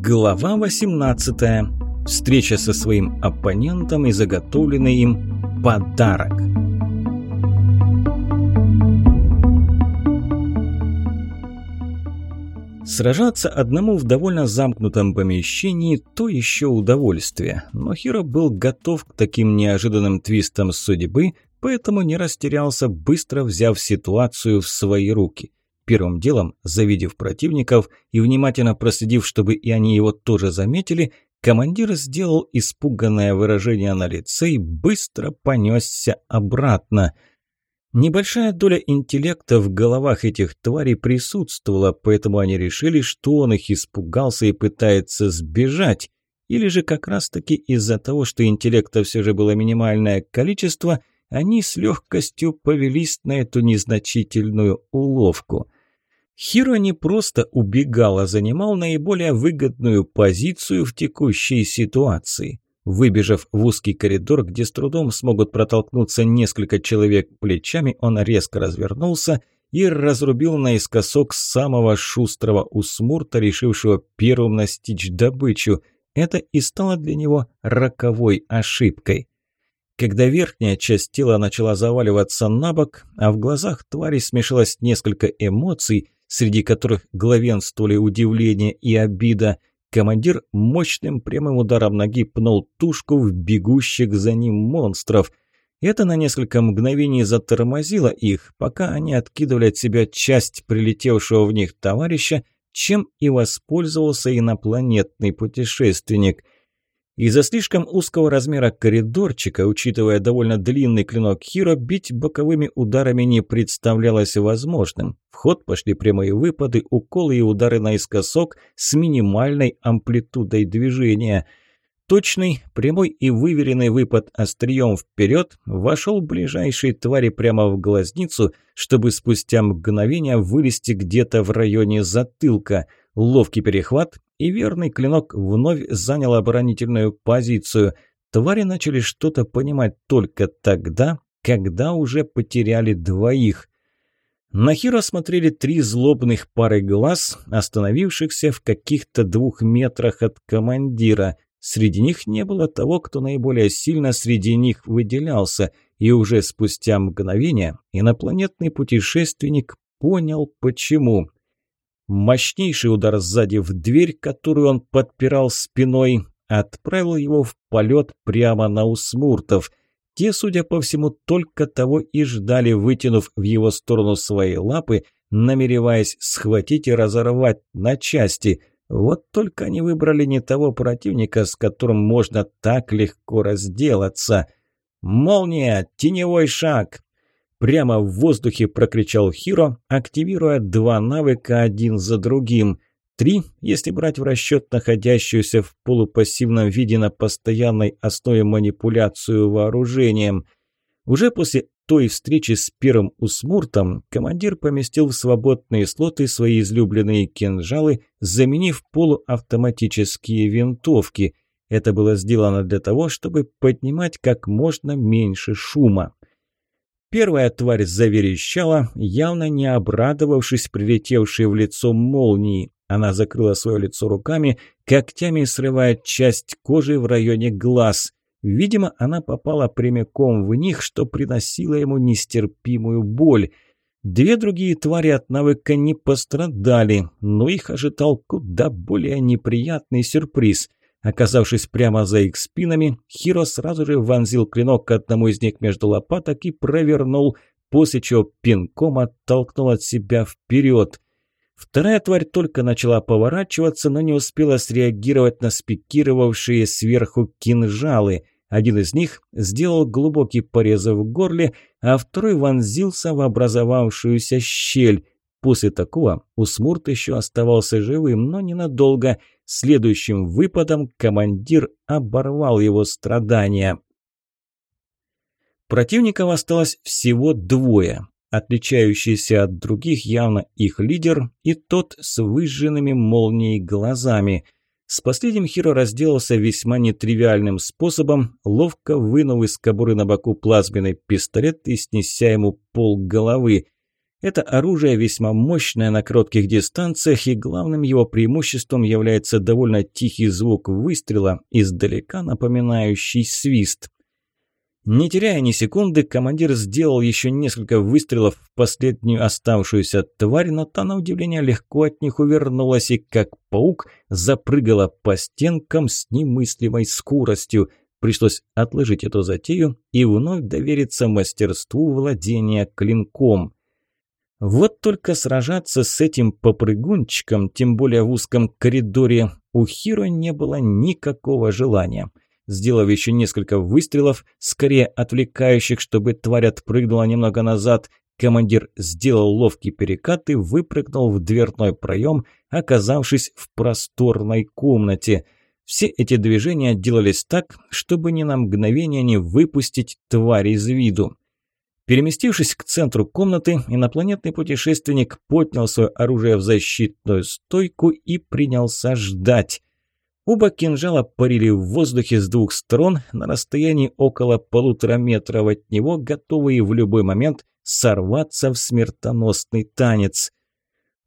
Глава 18. Встреча со своим оппонентом и заготовленный им подарок. Сражаться одному в довольно замкнутом помещении – то еще удовольствие. Но Хиро был готов к таким неожиданным твистам судьбы, поэтому не растерялся, быстро взяв ситуацию в свои руки. Первым делом, завидев противников и внимательно проследив, чтобы и они его тоже заметили, командир сделал испуганное выражение на лице и быстро понесся обратно – Небольшая доля интеллекта в головах этих тварей присутствовала, поэтому они решили, что он их испугался и пытается сбежать. Или же как раз-таки из-за того, что интеллекта все же было минимальное количество, они с легкостью повелись на эту незначительную уловку. Хиро не просто убегал, а занимал наиболее выгодную позицию в текущей ситуации. Выбежав в узкий коридор, где с трудом смогут протолкнуться несколько человек плечами, он резко развернулся и разрубил наискосок самого шустрого усмурта, решившего первым настичь добычу. Это и стало для него роковой ошибкой. Когда верхняя часть тела начала заваливаться на бок, а в глазах твари смешалось несколько эмоций, среди которых главенствовали удивление и обида – Командир мощным прямым ударом ноги пнул тушку в бегущих за ним монстров. Это на несколько мгновений затормозило их, пока они откидывали от себя часть прилетевшего в них товарища, чем и воспользовался инопланетный путешественник. Из-за слишком узкого размера коридорчика, учитывая довольно длинный клинок Хиро, бить боковыми ударами не представлялось возможным. В ход пошли прямые выпады, уколы и удары наискосок с минимальной амплитудой движения. Точный, прямой и выверенный выпад острием вперед вошел ближайшей твари прямо в глазницу, чтобы спустя мгновение вылезти где-то в районе затылка. Ловкий перехват, и верный клинок вновь занял оборонительную позицию. Твари начали что-то понимать только тогда, когда уже потеряли двоих. На Хиро смотрели три злобных пары глаз, остановившихся в каких-то двух метрах от командира. Среди них не было того, кто наиболее сильно среди них выделялся, и уже спустя мгновение инопланетный путешественник понял, почему – Мощнейший удар сзади в дверь, которую он подпирал спиной, отправил его в полет прямо на усмуртов. Те, судя по всему, только того и ждали, вытянув в его сторону свои лапы, намереваясь схватить и разорвать на части. Вот только они выбрали не того противника, с которым можно так легко разделаться. «Молния! Теневой шаг!» Прямо в воздухе прокричал Хиро, активируя два навыка один за другим. Три, если брать в расчет находящуюся в полупассивном виде на постоянной основе манипуляцию вооружением. Уже после той встречи с первым усмуртом командир поместил в свободные слоты свои излюбленные кинжалы, заменив полуавтоматические винтовки. Это было сделано для того, чтобы поднимать как можно меньше шума. Первая тварь заверещала, явно не обрадовавшись прилетевшей в лицо молнии. Она закрыла свое лицо руками, когтями срывая часть кожи в районе глаз. Видимо, она попала прямиком в них, что приносило ему нестерпимую боль. Две другие твари от навыка не пострадали, но их ожидал куда более неприятный сюрприз – Оказавшись прямо за их спинами, Хиро сразу же вонзил клинок к одному из них между лопаток и провернул, после чего пинком оттолкнул от себя вперед. Вторая тварь только начала поворачиваться, но не успела среагировать на спикировавшие сверху кинжалы. Один из них сделал глубокий порез в горле, а второй вонзился в образовавшуюся щель. После такого Усмурт еще оставался живым, но ненадолго. Следующим выпадом командир оборвал его страдания. Противников осталось всего двое. Отличающийся от других явно их лидер и тот с выжженными молнией глазами. С последним Хиро разделался весьма нетривиальным способом, ловко вынув из кобуры на боку плазменный пистолет и снеся ему пол головы. Это оружие весьма мощное на коротких дистанциях, и главным его преимуществом является довольно тихий звук выстрела, издалека напоминающий свист. Не теряя ни секунды, командир сделал еще несколько выстрелов в последнюю оставшуюся тварь, но та, на удивление, легко от них увернулась и, как паук, запрыгала по стенкам с немыслимой скоростью. Пришлось отложить эту затею и вновь довериться мастерству владения клинком. Вот только сражаться с этим попрыгунчиком, тем более в узком коридоре, у Хиро не было никакого желания. Сделав еще несколько выстрелов, скорее отвлекающих, чтобы тварь отпрыгнула немного назад, командир сделал ловкий перекат и выпрыгнул в дверной проем, оказавшись в просторной комнате. Все эти движения делались так, чтобы ни на мгновение не выпустить тварь из виду. Переместившись к центру комнаты, инопланетный путешественник поднял свое оружие в защитную стойку и принялся ждать. Оба кинжала парили в воздухе с двух сторон на расстоянии около полутора метров от него, готовые в любой момент сорваться в смертоносный танец.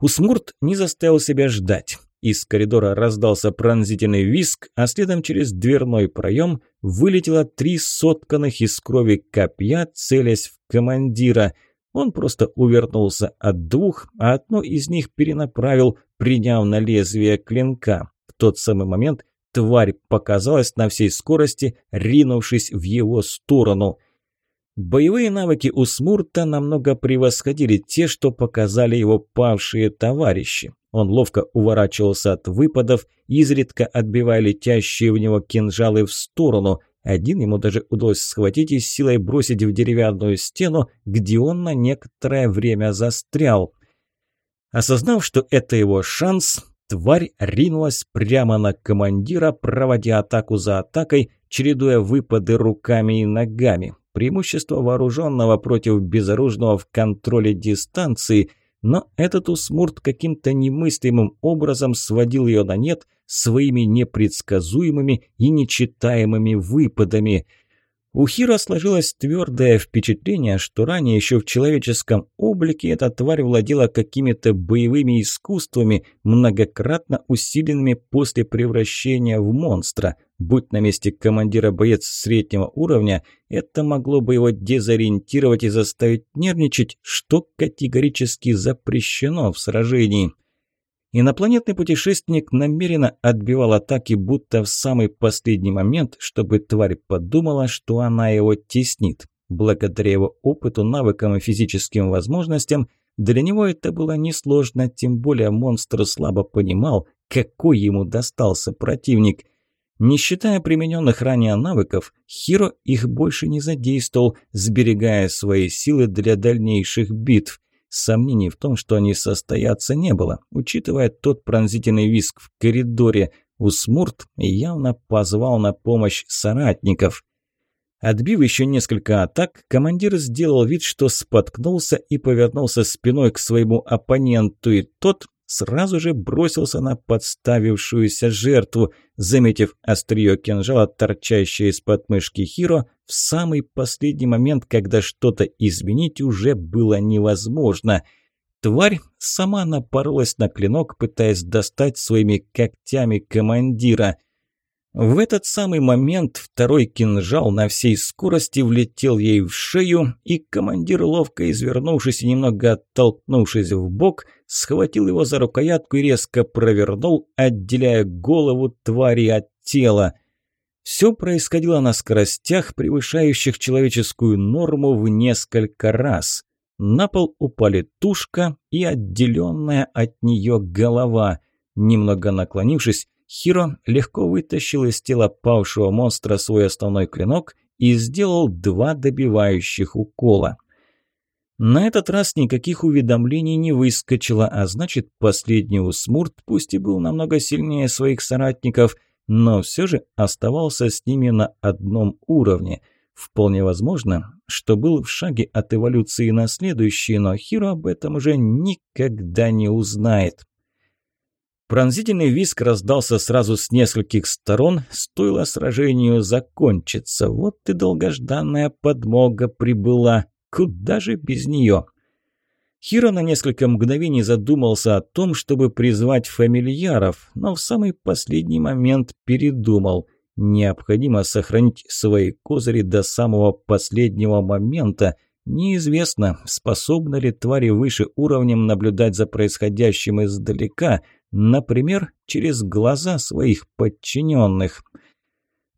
Усмурт не заставил себя ждать. Из коридора раздался пронзительный виск, а следом через дверной проем вылетело три сотканных из крови копья, целясь в командира. Он просто увернулся от двух, а одно из них перенаправил, приняв на лезвие клинка. В тот самый момент тварь показалась на всей скорости, ринувшись в его сторону. Боевые навыки у Смурта намного превосходили те, что показали его павшие товарищи. Он ловко уворачивался от выпадов, изредка отбивая летящие в него кинжалы в сторону. Один ему даже удалось схватить и силой бросить в деревянную стену, где он на некоторое время застрял. Осознав, что это его шанс, тварь ринулась прямо на командира, проводя атаку за атакой, чередуя выпады руками и ногами. Преимущество вооруженного против безоружного в контроле дистанции – но этот усмурт каким-то немыслимым образом сводил ее на нет своими непредсказуемыми и нечитаемыми выпадами. У Хира сложилось твердое впечатление, что ранее еще в человеческом облике эта тварь владела какими-то боевыми искусствами, многократно усиленными после превращения в монстра. Будь на месте командира боец среднего уровня, это могло бы его дезориентировать и заставить нервничать, что категорически запрещено в сражении. Инопланетный путешественник намеренно отбивал атаки, будто в самый последний момент, чтобы тварь подумала, что она его теснит. Благодаря его опыту, навыкам и физическим возможностям, для него это было несложно, тем более монстр слабо понимал, какой ему достался противник – не считая примененных ранее навыков, Хиро их больше не задействовал, сберегая свои силы для дальнейших битв. Сомнений в том, что они состоятся, не было, учитывая тот пронзительный виск в коридоре. Усмурт явно позвал на помощь соратников. Отбив еще несколько атак, командир сделал вид, что споткнулся и повернулся спиной к своему оппоненту, и тот сразу же бросился на подставившуюся жертву, заметив острие кинжала, торчащее из подмышки Хиро, в самый последний момент, когда что-то изменить уже было невозможно. Тварь сама напоролась на клинок, пытаясь достать своими когтями командира. В этот самый момент второй кинжал на всей скорости влетел ей в шею, и командир, ловко извернувшись и немного оттолкнувшись в бок, схватил его за рукоятку и резко провернул, отделяя голову твари от тела. Все происходило на скоростях, превышающих человеческую норму в несколько раз. На пол упали тушка и отделенная от нее голова. Немного наклонившись, Хиро легко вытащил из тела павшего монстра свой основной клинок и сделал два добивающих укола. На этот раз никаких уведомлений не выскочило, а значит, последний усмурт, пусть и был намного сильнее своих соратников, но все же оставался с ними на одном уровне. Вполне возможно, что был в шаге от эволюции на следующий, но Хиро об этом уже никогда не узнает. Пронзительный виск раздался сразу с нескольких сторон, стоило сражению закончиться. Вот и долгожданная подмога прибыла. Куда же без нее? Хиро на несколько мгновений задумался о том, чтобы призвать фамильяров, но в самый последний момент передумал. Необходимо сохранить свои козыри до самого последнего момента. Неизвестно, способны ли твари выше уровнем наблюдать за происходящим издалека, например, через глаза своих подчиненных.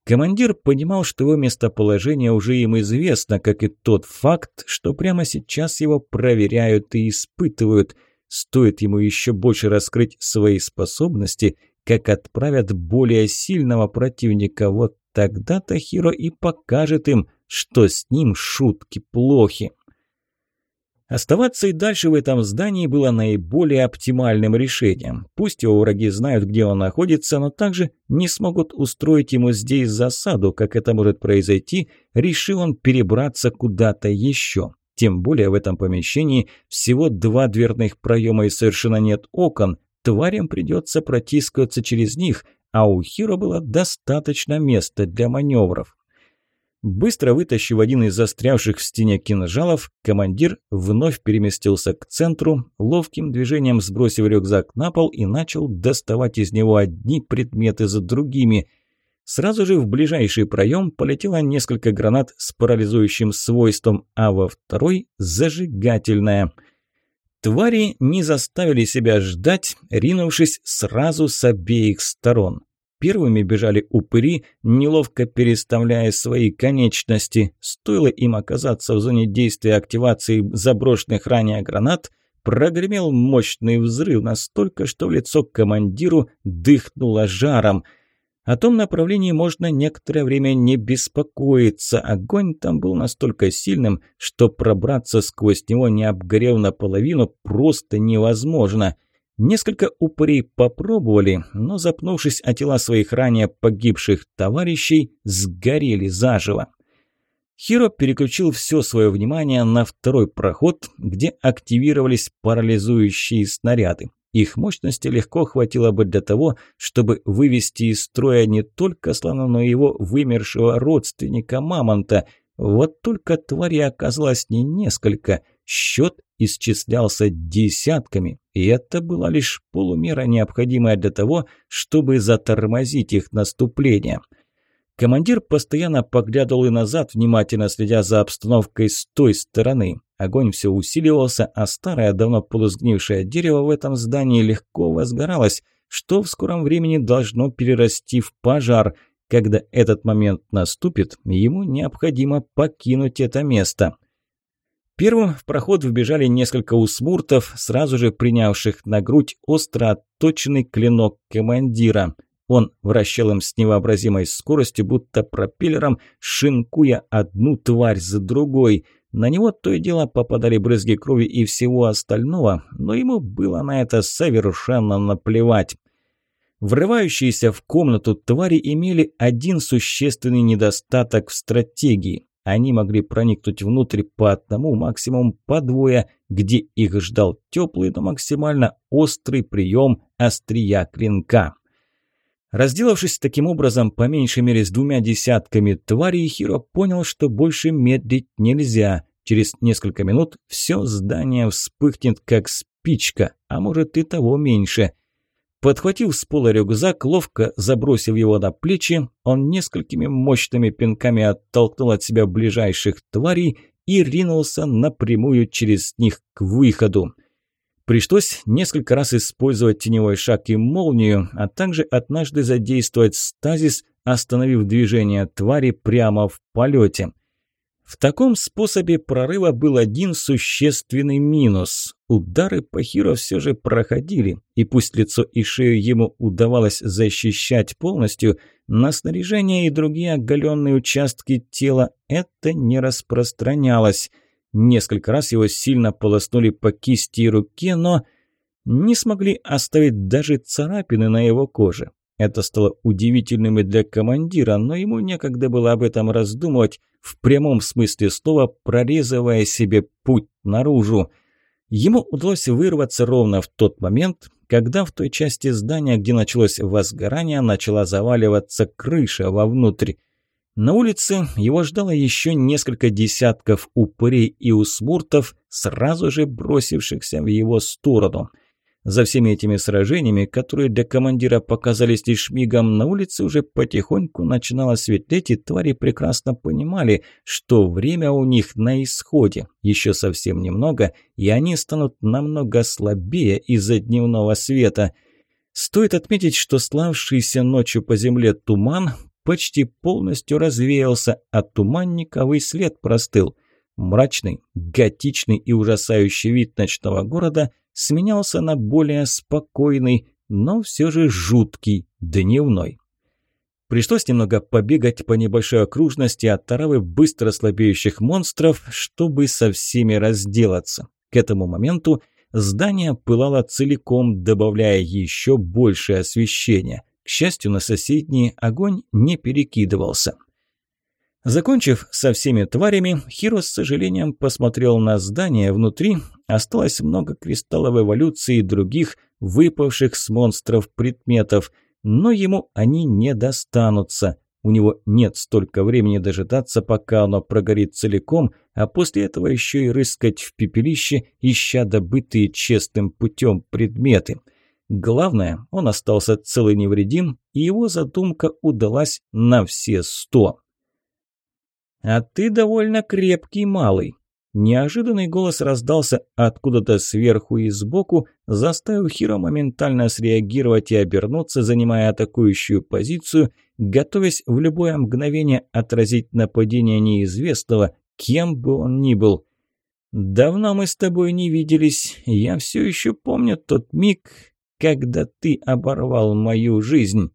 Командир понимал, что его местоположение уже им известно, как и тот факт, что прямо сейчас его проверяют и испытывают. Стоит ему еще больше раскрыть свои способности, как отправят более сильного противника. Вот тогда-то Хиро и покажет им, что с ним шутки плохи. Оставаться и дальше в этом здании было наиболее оптимальным решением. Пусть его враги знают, где он находится, но также не смогут устроить ему здесь засаду, как это может произойти, решил он перебраться куда-то еще. Тем более в этом помещении всего два дверных проема и совершенно нет окон. Тварям придется протискиваться через них, а у Хиро было достаточно места для маневров. Быстро вытащив один из застрявших в стене кинжалов, командир вновь переместился к центру, ловким движением сбросив рюкзак на пол и начал доставать из него одни предметы за другими. Сразу же в ближайший проем полетело несколько гранат с парализующим свойством, а во второй – зажигательная. Твари не заставили себя ждать, ринувшись сразу с обеих сторон. Первыми бежали упыри, неловко переставляя свои конечности. Стоило им оказаться в зоне действия активации заброшенных ранее гранат, прогремел мощный взрыв настолько, что в лицо командиру дыхнуло жаром. О том направлении можно некоторое время не беспокоиться. Огонь там был настолько сильным, что пробраться сквозь него, не обгорев наполовину, просто невозможно – Несколько упырей попробовали, но, запнувшись о тела своих ранее погибших товарищей, сгорели заживо. Хиро переключил все свое внимание на второй проход, где активировались парализующие снаряды. Их мощности легко хватило бы для того, чтобы вывести из строя не только слона, но и его вымершего родственника Мамонта. Вот только твари оказалось не несколько – Счет исчислялся десятками, и это была лишь полумера, необходимая для того, чтобы затормозить их наступление. Командир постоянно поглядывал и назад, внимательно следя за обстановкой с той стороны. Огонь все усиливался, а старое, давно полусгнившее дерево в этом здании легко возгоралось, что в скором времени должно перерасти в пожар. Когда этот момент наступит, ему необходимо покинуть это место. Первым в проход вбежали несколько усмуртов, сразу же принявших на грудь остро отточенный клинок командира. Он вращал им с невообразимой скоростью, будто пропеллером, шинкуя одну тварь за другой. На него то и дело попадали брызги крови и всего остального, но ему было на это совершенно наплевать. Врывающиеся в комнату твари имели один существенный недостаток в стратегии. Они могли проникнуть внутрь по одному, максимум по двое, где их ждал теплый, но максимально острый прием острия клинка. Разделавшись таким образом по меньшей мере с двумя десятками тварей, Хиро понял, что больше медлить нельзя. Через несколько минут все здание вспыхнет как спичка, а может и того меньше – Подхватив с пола рюкзак, ловко забросив его на плечи, он несколькими мощными пинками оттолкнул от себя ближайших тварей и ринулся напрямую через них к выходу. Пришлось несколько раз использовать теневой шаг и молнию, а также однажды задействовать стазис, остановив движение твари прямо в полете. В таком способе прорыва был один существенный минус. Удары по Хиро все же проходили, и пусть лицо и шею ему удавалось защищать полностью, на снаряжение и другие оголенные участки тела это не распространялось. Несколько раз его сильно полоснули по кисти и руке, но не смогли оставить даже царапины на его коже. Это стало удивительным и для командира, но ему некогда было об этом раздумывать, в прямом смысле слова прорезывая себе путь наружу. Ему удалось вырваться ровно в тот момент, когда в той части здания, где началось возгорание, начала заваливаться крыша вовнутрь. На улице его ждало еще несколько десятков упырей и усмуртов, сразу же бросившихся в его сторону – за всеми этими сражениями, которые для командира показались лишь мигом, на улице уже потихоньку начинало светлеть, и твари прекрасно понимали, что время у них на исходе. Еще совсем немного, и они станут намного слабее из-за дневного света. Стоит отметить, что славшийся ночью по земле туман почти полностью развеялся, а туманниковый след простыл. Мрачный, готичный и ужасающий вид ночного города – сменялся на более спокойный, но все же жуткий, дневной. Пришлось немного побегать по небольшой окружности от таравы быстро слабеющих монстров, чтобы со всеми разделаться. К этому моменту здание пылало целиком, добавляя еще большее освещение. К счастью, на соседний огонь не перекидывался. Закончив со всеми тварями, Хиро с сожалением посмотрел на здание. Внутри осталось много кристаллов эволюции и других выпавших с монстров предметов, но ему они не достанутся. У него нет столько времени дожидаться, пока оно прогорит целиком, а после этого еще и рыскать в пепелище, ища добытые честным путем предметы. Главное, он остался цел и невредим, и его задумка удалась на все сто. «А ты довольно крепкий малый». Неожиданный голос раздался откуда-то сверху и сбоку, заставив Хиро моментально среагировать и обернуться, занимая атакующую позицию, готовясь в любое мгновение отразить нападение неизвестного, кем бы он ни был. «Давно мы с тобой не виделись. Я все еще помню тот миг, когда ты оборвал мою жизнь».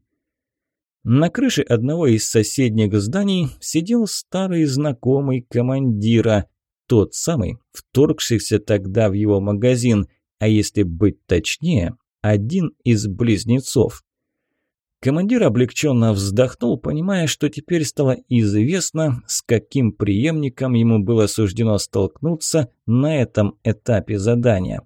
На крыше одного из соседних зданий сидел старый знакомый командира, тот самый, вторгшийся тогда в его магазин, а если быть точнее, один из близнецов. Командир облегченно вздохнул, понимая, что теперь стало известно, с каким преемником ему было суждено столкнуться на этом этапе задания.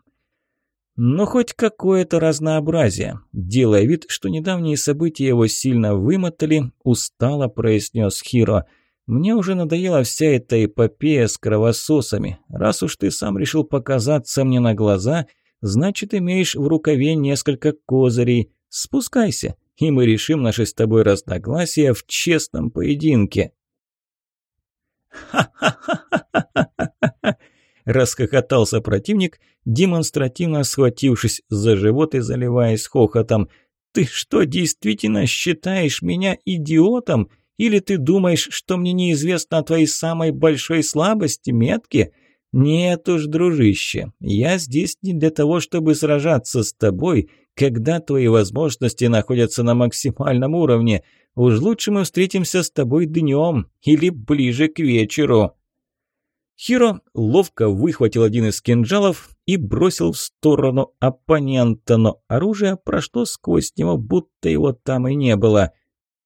Но хоть какое-то разнообразие. Делая вид, что недавние события его сильно вымотали, устало произнес Хиро. «Мне уже надоела вся эта эпопея с кровососами. Раз уж ты сам решил показаться мне на глаза, значит, имеешь в рукаве несколько козырей. Спускайся, и мы решим наши с тобой разногласия в честном поединке». «Ха-ха-ха-ха-ха-ха!» Расхохотался противник, демонстративно схватившись за живот и заливаясь хохотом. «Ты что, действительно считаешь меня идиотом? Или ты думаешь, что мне неизвестно о твоей самой большой слабости, метке?» «Нет уж, дружище, я здесь не для того, чтобы сражаться с тобой, когда твои возможности находятся на максимальном уровне. Уж лучше мы встретимся с тобой днем или ближе к вечеру». Хиро ловко выхватил один из кинжалов и бросил в сторону оппонента, но оружие прошло сквозь него, будто его там и не было.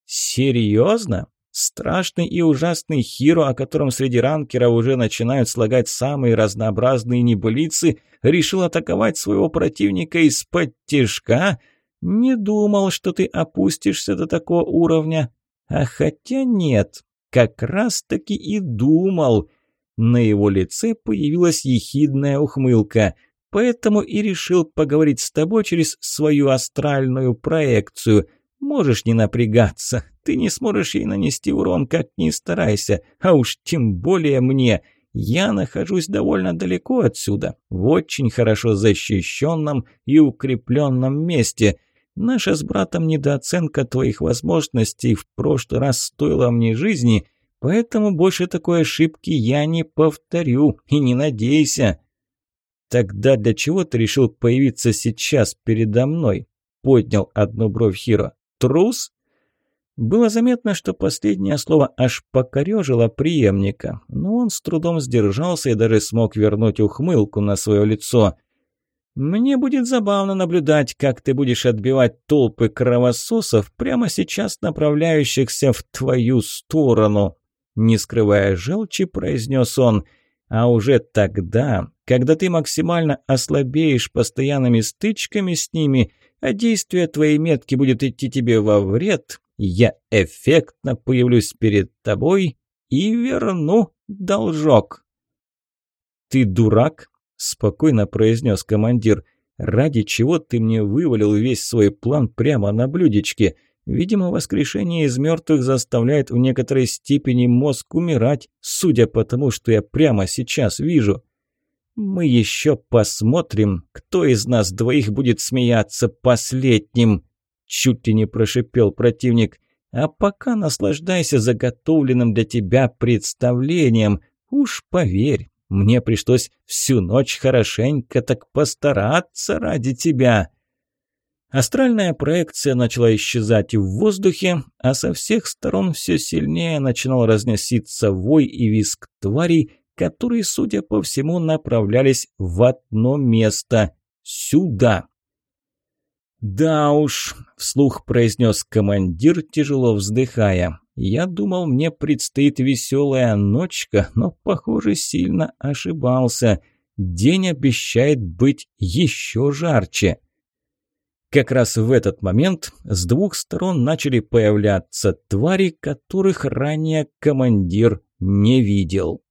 «Серьезно?» Страшный и ужасный Хиро, о котором среди ранкеров уже начинают слагать самые разнообразные небылицы, решил атаковать своего противника из-под тяжка? Не думал, что ты опустишься до такого уровня. А хотя нет, как раз-таки и думал. На его лице появилась ехидная ухмылка. «Поэтому и решил поговорить с тобой через свою астральную проекцию. Можешь не напрягаться, ты не сможешь ей нанести урон, как ни старайся, а уж тем более мне. Я нахожусь довольно далеко отсюда, в очень хорошо защищенном и укрепленном месте». Наша с братом недооценка твоих возможностей в прошлый раз стоила мне жизни, Поэтому больше такой ошибки я не повторю, и не надейся. Тогда для чего ты решил появиться сейчас передо мной? Поднял одну бровь Хиро. Трус? Было заметно, что последнее слово аж покорежило преемника, но он с трудом сдержался и даже смог вернуть ухмылку на свое лицо. «Мне будет забавно наблюдать, как ты будешь отбивать толпы кровососов, прямо сейчас направляющихся в твою сторону», не скрывая желчи, произнес он. А уже тогда, когда ты максимально ослабеешь постоянными стычками с ними, а действие твоей метки будет идти тебе во вред, я эффектно появлюсь перед тобой и верну должок». «Ты дурак?» – спокойно произнес командир. «Ради чего ты мне вывалил весь свой план прямо на блюдечке? Видимо, воскрешение из мертвых заставляет в некоторой степени мозг умирать, судя по тому, что я прямо сейчас вижу». «Мы еще посмотрим, кто из нас двоих будет смеяться последним!» Чуть ли не прошипел противник. «А пока наслаждайся заготовленным для тебя представлением. Уж поверь, мне пришлось всю ночь хорошенько так постараться ради тебя». Астральная проекция начала исчезать в воздухе, а со всех сторон все сильнее начинал разноситься вой и визг тварей, которые, судя по всему, направлялись в одно место – сюда. «Да уж», – вслух произнес командир, тяжело вздыхая. «Я думал, мне предстоит веселая ночка, но, похоже, сильно ошибался. День обещает быть еще жарче». Как раз в этот момент с двух сторон начали появляться твари, которых ранее командир не видел.